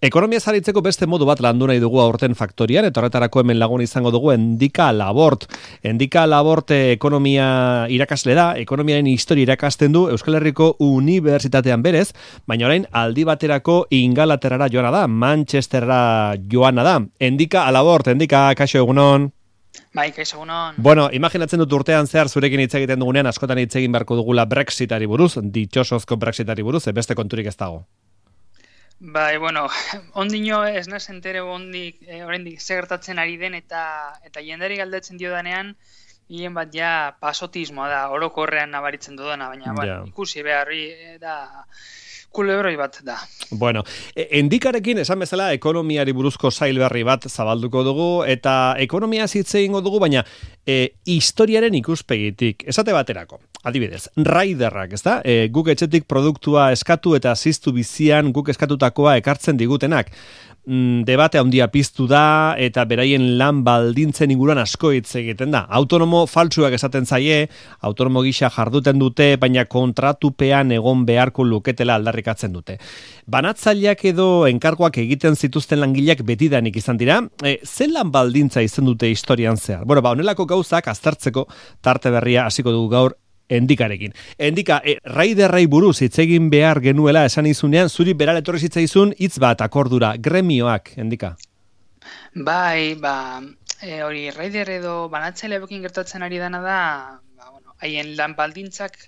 Ekonomia zaritzeko beste modu bat landu nahi dugu aurten faktorian, eta horretarako hemen lagun izango dugu Endika Labort. Endika Labort ekonomia irakasle da, ekonomiaren historia irakasten du Euskal Herriko Unibertsitatean berez, baina orain aldi baterako ingalaterara joana da, Manchesterra joana da. Endika Labort, Endika, kaixo egunon. Bai, kaixo egunon. Bueno, imaginatzen dut urtean zehar zurekin hitz egiten dugunean askotan hitz egin beharko dugula Brexitari buruz, ditxosozko Brexitari buruz, e beste konturik ez dago. Bai, bueno, ondino ez naz entere ondik, e, oraindik segertatzen ari den eta eta jendari galdetzen dio danean, hien bat ja pasotismoa da, orokorrean nabaritzen dudana, baina, bueno, ikusi beharri eh, da, kulebroi bat da. Bueno, e, endikarekin esan bezala ekonomiari buruzko zail berri bat zabalduko dugu eta ekonomia zitze ingo dugu, baina e, historiaren ikuspegitik, esate baterako, adibidez, raiderrak, ez da? E, guk etxetik produktua eskatu eta ziztu bizian guk eskatutakoa ekartzen digutenak mm, debate handia piztu da eta beraien lan baldintzen inguruan asko hitz egiten da. Autonomo faltsuak esaten zaie, autonomo gisa jarduten dute, baina kontratupean egon beharko luketela aldarrikatzen dute. Banatzaileak edo enkargoak egiten zituzten langileak betidanik izan dira, e, zen lan baldintza izan dute historian zehar. Bueno, ba, onelako gauzak aztertzeko tarte berria hasiko dugu gaur endikarekin. Endika, e, raiderrai buruz hitz egin behar genuela esan izunean, zuri berale etorri zitzaizun hitz bat akordura, gremioak, endika? Bai, ba, e, hori, raider edo banatzele bekin gertatzen ari dana da, ba, bueno, haien lan baldintzak,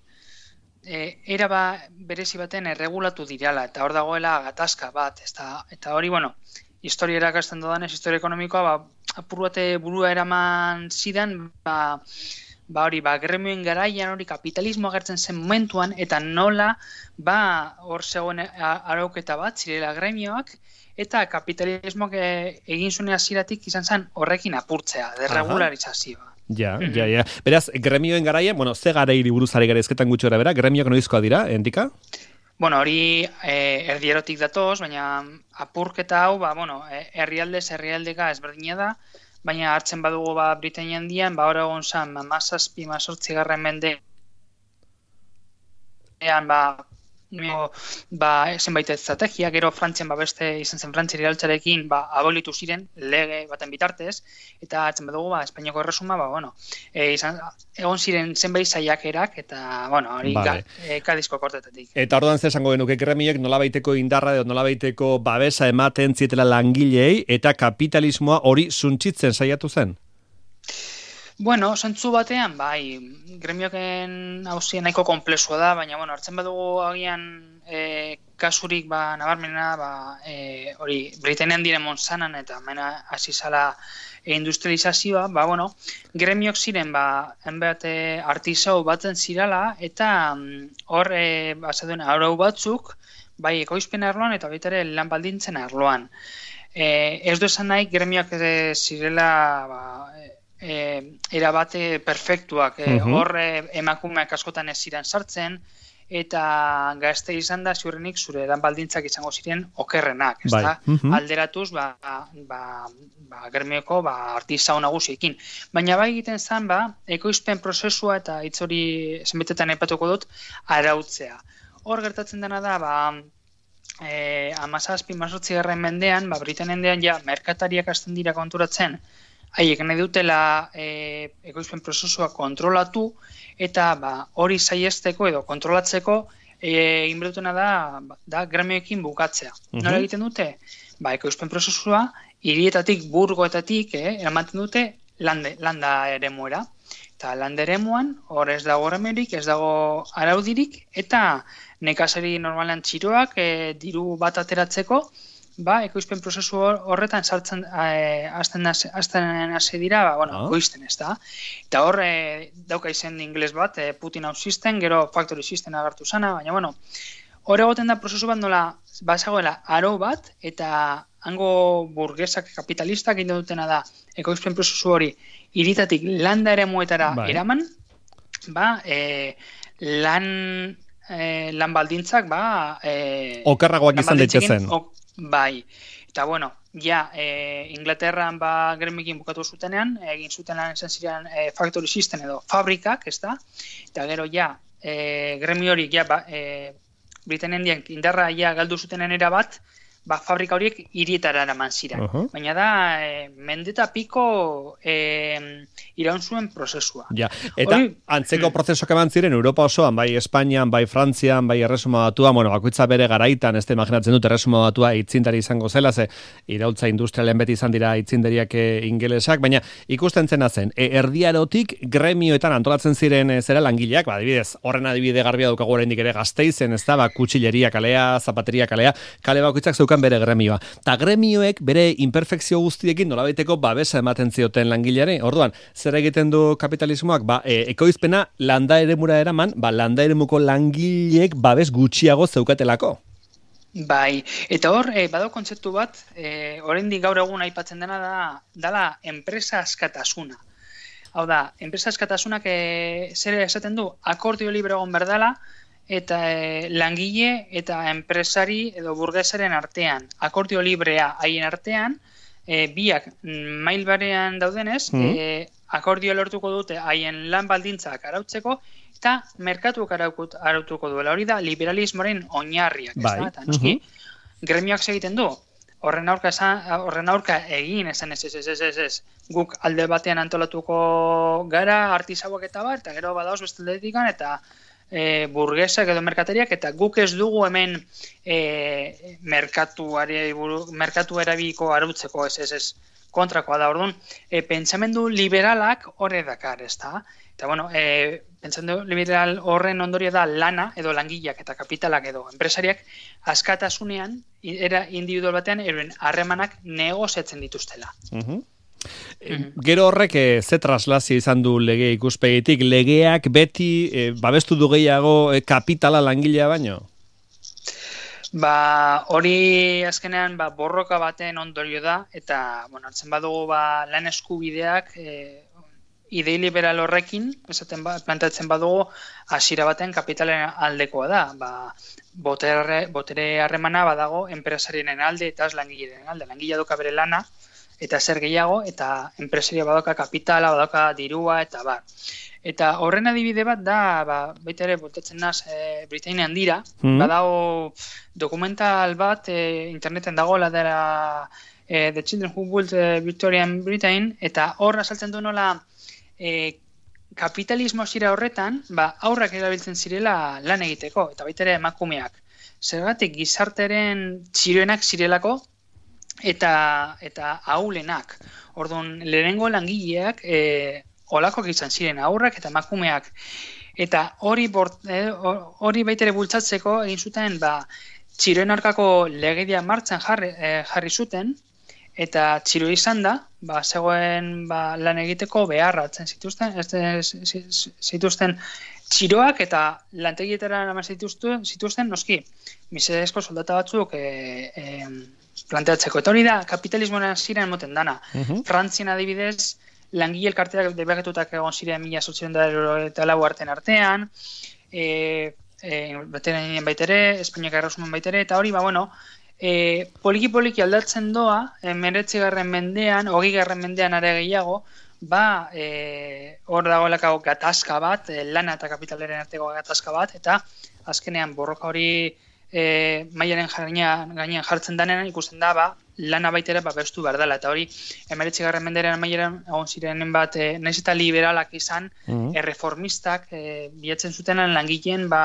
e, era ba, berezi baten erregulatu dirala, eta hor dagoela gatazka bat, eta, eta hori, bueno, historia erakasten dodanez, historia ekonomikoa, ba, apur burua eraman zidan, ba, ba hori, ba, gremioen garaian hori kapitalismo agertzen zen momentuan, eta nola, ba, hor zegoen arauketa bat, zirela gremioak, eta kapitalismoak eh, egin zunea ziratik izan zen horrekin apurtzea, derregularizazioa. Ja, mm ja, ja. Beraz, gremioen garaian, bueno, ze gara buruzari gara ezketan gutxo bera, gremioak noizkoa dira, endika? Bueno, hori e, erdierotik datoz, baina apurketa hau, ba, bueno, eh, herrialdez, herrialdeka ezberdina da, baina hartzen badugu ba Britania handian, ba hor egon san 17 18 mende ean ba no, ba, zenbait estrategia, gero Frantzian ba, beste izan zen Frantziari altzarekin ba, abolitu ziren lege baten bitartez, eta atzen badugu, ba, Espainiako erresuma, ba, bueno, e, izan, egon ziren zenbait zaiakerak, eta, bueno, hori vale. e, kadizko kortetetik. Eta orduan zer esango genuke kremiek nolabaiteko indarra edo nolabaiteko babesa ematen zietela langilei, eta kapitalismoa hori suntzitzen saiatu zen? Bueno, zentzu batean, bai, gremioken hauzien nahiko komplexua da, baina, bueno, hartzen badugu agian e, kasurik, ba, nabarmena, ba, e, hori, Britainian dire Monsanan eta mena azizala e, industrializazioa, ba, bueno, gremiok ziren, ba, enbeate artizau batzen zirala, eta mm, hor, e, bazaduen, arau batzuk, bai, ekoizpen arloan eta baita ere lan baldintzen arloan. E, ez du esan nahi, gremioak zirela, ba, e, erabate perfektuak. E, Hor e, emakumeak askotan ez ziren sartzen, eta gazte izan da ziurrenik zure edan baldintzak izango ziren okerrenak, ez da? Bai. Alderatuz, ba, ba, ba, germioko ba, artizau nagusiekin. Baina bai egiten zen, ba, ekoizpen prozesua eta hitz hori zenbetetan epatuko dut, arautzea. Hor gertatzen dena da, ba, e, amazazpi, mazotzi mendean, ba, Britanen ja, merkatariak hasten dira konturatzen, haiek nahi dutela e, ekoizpen prozesua kontrolatu eta ba, hori saiesteko edo kontrolatzeko e, egin dutena da, da gremioekin bukatzea. Mm Nola egiten dute? Ba, ekoizpen prozesua hirietatik burgoetatik eh, eramaten dute lande, landa ere muera. Eta landa ere muan, hor ez dago remerik, ez dago araudirik, eta nekazari normalean txiroak e, diru bat ateratzeko, ba, ekoizpen prozesu horretan sartzen eh, hasten hasten hasi dira, ba, bueno, oh. ez da. Eta hor eh, dauka izen ingles bat, eh, Putin House System, gero Factory System agertu sana, baina bueno, hor egoten da prozesu bat nola basagoela aro bat eta hango burgesak kapitalistak egin dutena da ekoizpen prozesu hori iritatik landa ere muetara bai. eraman, ba, e, lan e, lan baldintzak ba e, okarragoak izan daitezen. Bai, eta bueno, ja, e, Inglaterran ba gremikin bukatu zutenean, egin zuten lan esan ziren e, factory system edo fabrikak, ez da? Eta gero ja, e, gremi hori, ja, ba, e, Britainian indarra ja galdu zutenen era bat, ba, fabrika horiek irietara eraman ziren. Baina da, e, mendeta piko e, iraun zuen prozesua. Ja, eta antzeko mm. prozesuak eman ziren Europa osoan, bai Espainian, bai Frantzian, bai Erresuma batua, bueno, bakoitza bere garaitan, ez imaginatzen dut Erresuma batua itzindari izango zela, ze irautza industrialen beti izan dira itzindariak e, ingelesak, baina ikusten zena zen, e, erdiarotik gremioetan antolatzen ziren e, zera langileak, ba, adibidez, horren adibide garbia daukagu oraindik ere gazteizen, ez da, ba, kutsilleria kalea, zapateria kalea, kale bakoitzak zeukan bere gremioa. Ta gremioek bere imperfekzio guztiekin nolabaiteko babesa ematen zioten langileari. Orduan, zer egiten du kapitalismoak? Ba, e, ekoizpena landa eremura eraman, ba, landa eremuko langileek babes gutxiago zeukatelako. Bai, eta hor, e, badau kontzeptu bat, e, oraindik gaur egun aipatzen dena da, dala enpresa askatasuna. Hau da, enpresa askatasunak e, zer esaten du, akordio libre egon berdala, eta e, langile eta enpresari edo burgesaren artean, akordio librea haien artean, e, biak mail barean daudenez, mm akordio lortuko dute haien lan baldintzak arautzeko, eta merkatuak arautuko duela. Hori da, liberalismoaren oinarriak. Bai. Eta, noski, gremioak segiten du, horren aurka, horren aurka egin esan ez, ez, ez, ez, ez, guk alde batean antolatuko gara artisauak eta bat, eta gero badauz besteletikan, eta e, burgesak edo merkateriak eta guk ez dugu hemen e, merkatuari merkatu erabiko arutzeko ez ez ez kontrakoa da orduan e, pentsamendu liberalak horre dakar ez da eta bueno e, pentsamendu liberal horren ondorio da lana edo langileak eta kapitalak edo enpresariak askatasunean era individual batean eroen harremanak negoziatzen dituztela. Mm Gero horrek e, ze traslazio izan du lege ikuspegitik, legeak beti e, babestu du gehiago e, kapitala langilea baino? Ba, hori azkenean ba, borroka baten ondorio da, eta bueno, hartzen badugu ba, lan eskubideak e, idei liberal horrekin, esaten ba, plantatzen badugu, hasiera baten kapitalen aldekoa da. Ba, botere, botere harremana badago enpresarien alde eta langileen alde. Langilea duka bere lana, eta zer gehiago, eta enpresaria badoka kapitala, badoka dirua, eta ba. Eta horren adibide bat da, ba, baita ere, bultatzen naz, e, Britainean dira, mm badago dokumental bat, e, interneten dago, dara e, The Children Who Built e, Victorian Britain, eta hor asaltzen du nola e, kapitalismo zira horretan, ba, aurrak erabiltzen zirela lan egiteko, eta baita ere emakumeak. Zergatik gizarteren txiroenak zirelako, eta eta aulenak. Orduan, lehenengo langileak e, olakoak izan ziren aurrak eta emakumeak. Eta hori e, hori baitere bultzatzeko egin zuten ba, txiroen arkako legedia martzan jarri, e, jarri zuten, eta txiro izan da, ba, zegoen ba, lan egiteko beharratzen zituzten, ez, zituzten txiroak eta lantegietara nama zituzten, zituzten noski, misedezko soldata batzuk e, e, planteatzeko. Eta hori da, kapitalismoan ziren moten dana. Uh Frantzien adibidez, langile elkarteak debagetutak egon ziren mila sotzen da eta lau artean artean, e, e, bateren baitere, Espainiak errosuman baitere, eta hori, ba, bueno, e, poliki-poliki aldatzen doa, e, meretzi garren mendean, hogi garren mendean are gehiago, ba, e, hor dagoelako gatazka bat, e, lana eta kapitaleren arteko gatazka bat, eta azkenean borroka hori e, mailaren gainean jartzen denean ikusten da ba, lana baitera ba, bestu behar dela. Eta hori, emeretzi garren menderen mailaren egon zirenen bat, e, nahiz eta liberalak izan, mm erreformistak e, bilatzen zutenen langileen ba,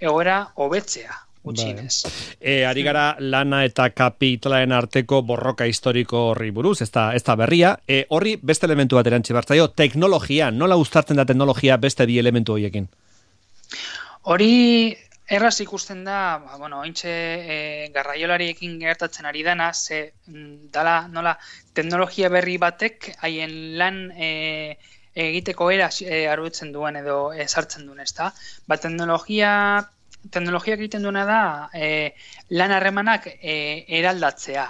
egoera hobetzea. Utsinez. Bai. E, ari gara lana eta kapitalaren arteko borroka historiko horri buruz, ez da, ez da berria. E, horri beste elementu bat erantzi bartzaio, teknologia, nola ustartzen da teknologia beste bi elementu horiekin? Hori Erraz ikusten da, ba, bueno, ointxe e, garraiolariekin gertatzen ari dena, ze mm, dala, nola, teknologia berri batek haien lan e, egiteko era e, arbutzen duen edo esartzen duen, ezta? Ba, teknologia, teknologia egiten duena da e, lan harremanak e, eraldatzea.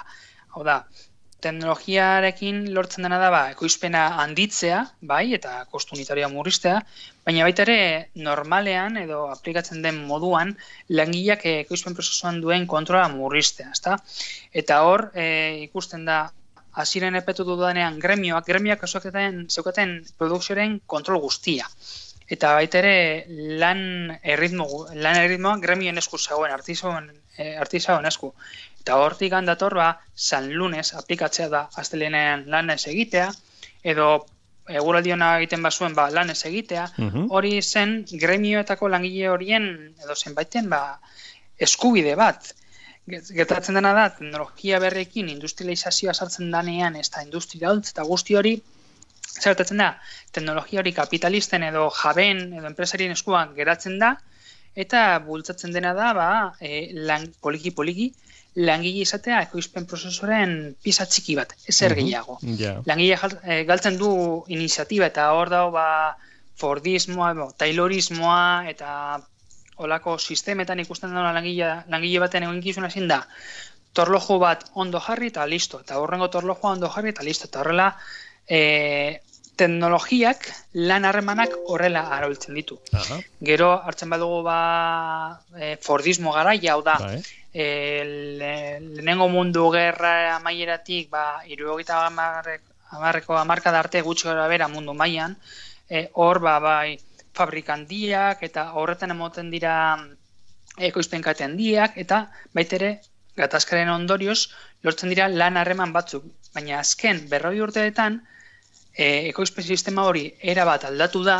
Hau da, teknologiarekin lortzen dena da ba, ekoizpena handitzea, bai, eta kostu unitarioa murriztea, baina baita ere normalean edo aplikatzen den moduan langileak ekoizpen prozesuan duen kontrola murriztea, ezta? Eta hor e, ikusten da hasiren epetu dudanean gremioak, gremioak kasuaketan zeukaten produkzioaren kontrol guztia. Eta baita ere lan erritmo, lan erritmoa gremioen esku zegoen, artizauen, e, artizauen esku. Eta hortik handator, ba, San Lunes aplikatzea da astelenean lan ez egitea, edo eguraldiona egiten bazuen ba, lan ez egitea, Mhm. hori zen gremioetako langile horien, edo zenbaiten, ba, eskubide bat. Gertatzen dena da, teknologia berrekin industrializazioa sartzen danean, ez da industria eta guzti hori, zer gertatzen da, teknologia hori kapitalisten edo jabeen edo enpresarien eskuan geratzen da, eta bultzatzen dena da, ba, e, lan, poliki poliki, langile izatea ekoizpen prozesoren pisa txiki bat, ezer Mhm. gehiago. Ja. Langile eh, galtzen du iniziatiba eta hor dago ba, Fordismoa, bo, Taylorismoa eta olako sistemetan ikusten da langile, langile baten eginkizuna ezin da torloju bat ondo jarri eta listo, eta horrengo torlojua ondo jarri eta listo, eta horrela e, teknologiak lan harremanak horrela arabiltzen ditu. Aha. Gero hartzen badugu ba e, Fordismo garaia, hau da, Bai. E, le- lehenengo mundu gerra amaieratik ba, irurogeita hamarreko hamarkada arte gutxi gara bera mundu mailan e, hor ba, bai fabrikandiak eta horretan emoten dira ekoizpen kate handiak eta baitere gatazkaren ondorioz lortzen dira lan harreman batzuk. Baina azken berroi urteetan e, ekoizpen sistema hori era bat aldatu da,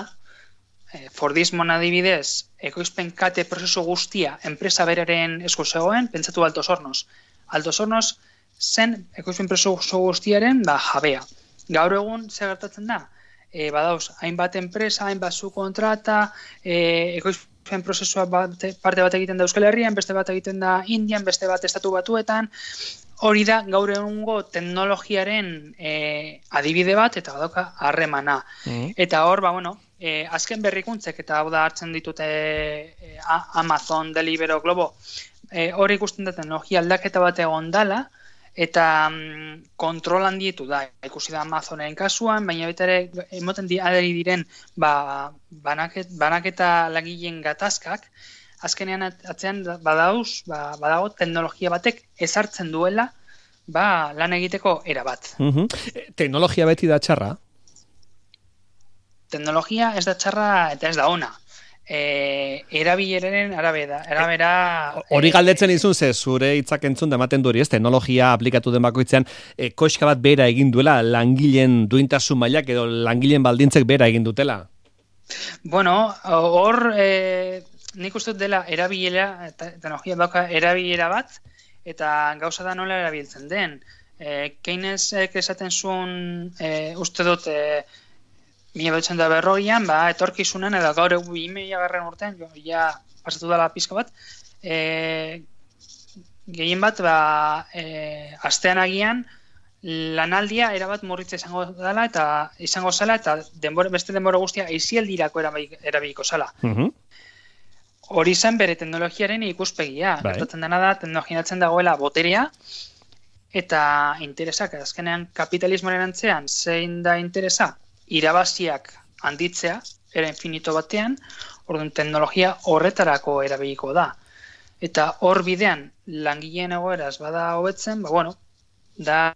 e, Fordismon adibidez, ekoizpen kate prozesu guztia enpresa beraren esku zegoen, pentsatu Altos Hornos. Altos Hornos zen ekoizpen prozesu guztiaren ba, jabea. Gaur egun zer gertatzen da? E, badauz, hainbat enpresa, hainbat zu kontrata, e, ekoizpen prozesua bate, parte bat egiten da Euskal Herrian, beste bat egiten da Indian, beste bat estatu batuetan, hori da gaur egungo teknologiaren e, adibide bat eta badauka harremana. Mhm. Eta hor, ba, bueno, e, azken berrikuntzek eta hau da hartzen ditute e, A- Amazon, Delibero, Globo, e, hor ikusten da teknologia aldaketa bat egon dala, eta mm, kontrol handietu da, ikusi da Amazonen kasuan, baina baita ere emoten di, aderi diren ba, banaket, banaketa lagileen gatazkak, azkenean at- atzean da- badauz, ba, badago teknologia batek ezartzen duela ba, lan egiteko era bat. Mhm. E, Teknologia beti da txarra. Teknologia ez da txarra eta ez da ona. E, erabileraren arabera, arabera Hori e, galdetzen izun ze zure hitzak entzun da ematen du hori, ez? Teknologia aplikatu den bakoitzean e, koska bat bera egin duela langileen duintasun mailak edo langileen baldintzek bera egin dutela. Bueno, hor e, nik uste dela erabilera, teknologia dauka erabilera bat, eta gauza da nola erabiltzen den. E, Keynesek esaten zuen, e, uste dut, e, mila betzen da berroian, ba, etorkizunen, edo gaur egu imeia garren urtean, jo, ja pasatu dela pizka bat, e, gehien bat, ba, e, astean agian, lanaldia erabat murritza izango dela eta izango zela eta denbora, beste denbora guztia aizialdirako erabi- erabiliko zela. Mhm. Hori zen bere teknologiaren ikuspegia. Bai. Gertatzen dena da, teknologiatzen dagoela boterea, eta interesak, azkenean kapitalismoaren antzean, zein da interesa? Irabaziak handitzea, era infinito batean, orduan teknologia horretarako erabiliko da. Eta hor bidean, langileen egoeraz bada hobetzen, ba, bueno, da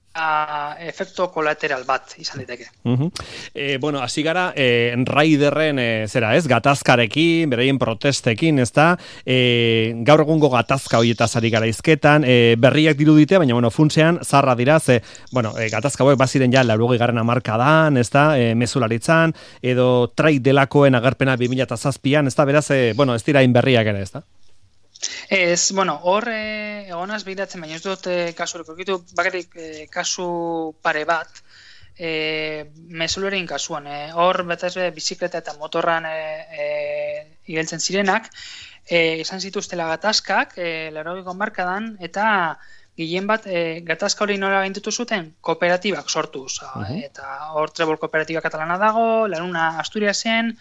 efekto kolateral bat izan liteke. Mhm. E, bueno, hasi gara, e, Raiderren, e, zera ez, gatazkarekin, beraien protestekin, ez da, e, gaur egungo gatazka horietaz ari gara izketan, e, berriak dirudite, baina, bueno, funtsean, zarra dira, ze, bueno, e, gatazka hauek baziren ja, laurogi garen amarkadan, ez da, e, mezularitzan, edo trait delakoen agerpena 2007an, ez da, beraz, e, bueno, ez dira inberriak ere, ez da? Ez, bueno, hor eh, egonaz begiratzen, baina ez dut eh, kasurik aurkitu, bakarrik eh, kasu pare bat, eh, mezulerin kasuan, eh, hor betaz be, bizikleta eta motorran eh, eh, igeltzen zirenak, eh, izan zituztela gatazkak, larogiko markadan, eta gehien bat, eh, gatazka hori nola gaintutu zuten, kooperatibak sortuz. Mhm. Eta hor trebol kooperatiba katalana dago, Laruna Asturiasen,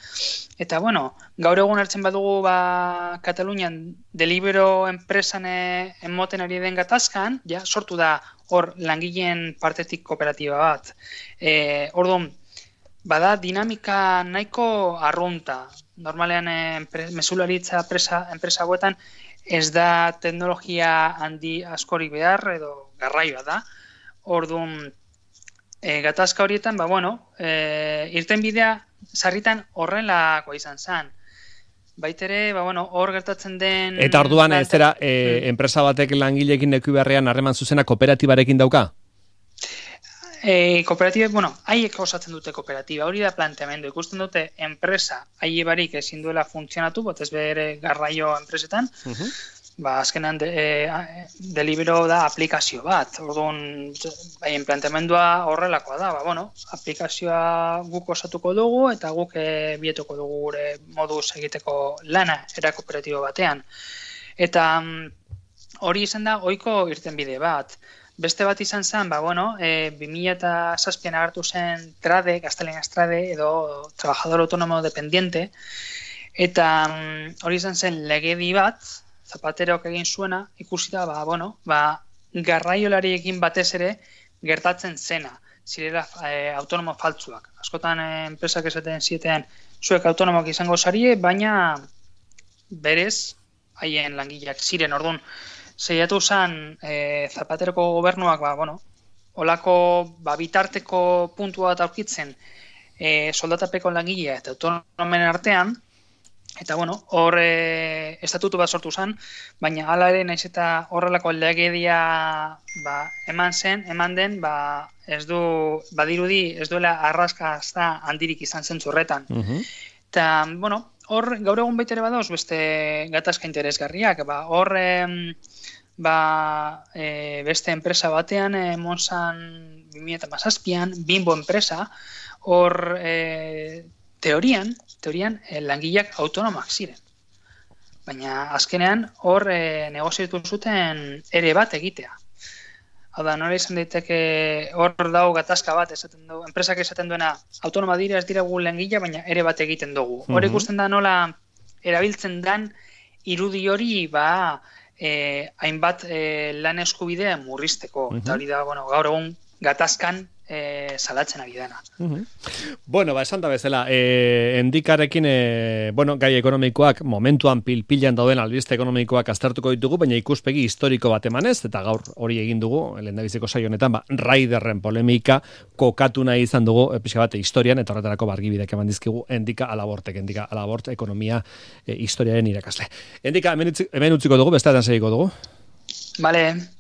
eta bueno, gaur egun hartzen badugu ba, Katalunian delibero enpresan eh, emoten ari den gatazkan, ja, sortu da hor langileen partetik kooperatiba bat. E, orduan, bada dinamika nahiko arrunta. Normalean eh, enpre- mesularitza presa, enpresa hauetan ez da teknologia handi askorik behar edo garraioa da. Orduan, e, gatazka horietan, ba, bueno, e, irten bidea sarritan horrelakoa izan zen. Baitere, ba, bueno, hor gertatzen den... Eta orduan, ez zera, e, hmm. enpresa batek langilekin neku beharrean harreman zuzena kooperatibarekin dauka? E, kooperatiba, bueno, haiek osatzen dute kooperatiba, hori da planteamendu. Ikusten dute, enpresa, haie barik ezin duela funtzionatu, botez bere garraio enpresetan, uh ba, azkenan de, e, delibero da aplikazio bat. Orduan, bai, planteamendua horrelakoa da, ba, bueno, aplikazioa guk osatuko dugu eta guk e, bietuko dugu gure moduz egiteko lana era kooperatibo batean. Eta mm, hori izan da, oiko irten bide bat. Beste bat izan zen, ba, bueno, e, 2000 eta zazpian agartu zen trade, gaztelen trade, edo trabajador autonomo dependiente, eta mm, hori izan zen legedi bat, zapateroak egin zuena, ikusita, ba, bueno, ba, garraiolariekin batez ere gertatzen zena, zirela e, autonomo faltzuak. Askotan e, enpresak esaten zieten zuek autonomok izango zarie, baina berez, haien langileak ziren, orduan, zeiatu zen e, zapateroko gobernuak, ba, bueno, olako ba, bitarteko puntua bat aurkitzen e, soldatapeko langilea eta autonomen artean, Eta bueno, hor e, estatutu bat sortu zen, baina hala ere naiz eta horrelako legedia ba, eman zen, eman den, ba, ez du, badirudi, ez duela arraska handirik izan zen zurretan. Mhm. Eta, bueno, hor gaur egun baitere badoz beste gatazka interesgarriak, ba, hor ba, e, beste enpresa batean, e, Monsan 2008an, Bimbo enpresa, hor e, teorian, teorian e, langileak autonomak ziren. Baina azkenean hor e, negoziatu zuten ere bat egitea. Hau da, nora izan daiteke hor dau gatazka bat esaten du, enpresak esaten duena autonoma dira ez dira gu langilea, baina ere bat egiten dugu. Hor mhm. ikusten da nola erabiltzen dan irudi hori ba e, hainbat e, lan eskubidea murrizteko. Eta mhm. hori da, bueno, gaur egun gatazkan e, salatzen ari dena. Bueno, ba, esan da bezala, e, endikarekin, e, bueno, gai ekonomikoak momentuan pilpilan dauden albiste ekonomikoak aztertuko ditugu, baina ikuspegi historiko bat emanez, eta gaur hori egin dugu, lehen da honetan, ba, raiderren polemika kokatu nahi izan dugu, epizka bat, historian, eta horretarako bargibidek eman dizkigu, endika alabortek, endika alabort ekonomia e, historiaren irakasle. Endika, hemen utziko dugu, bestetan segiko dugu. Vale.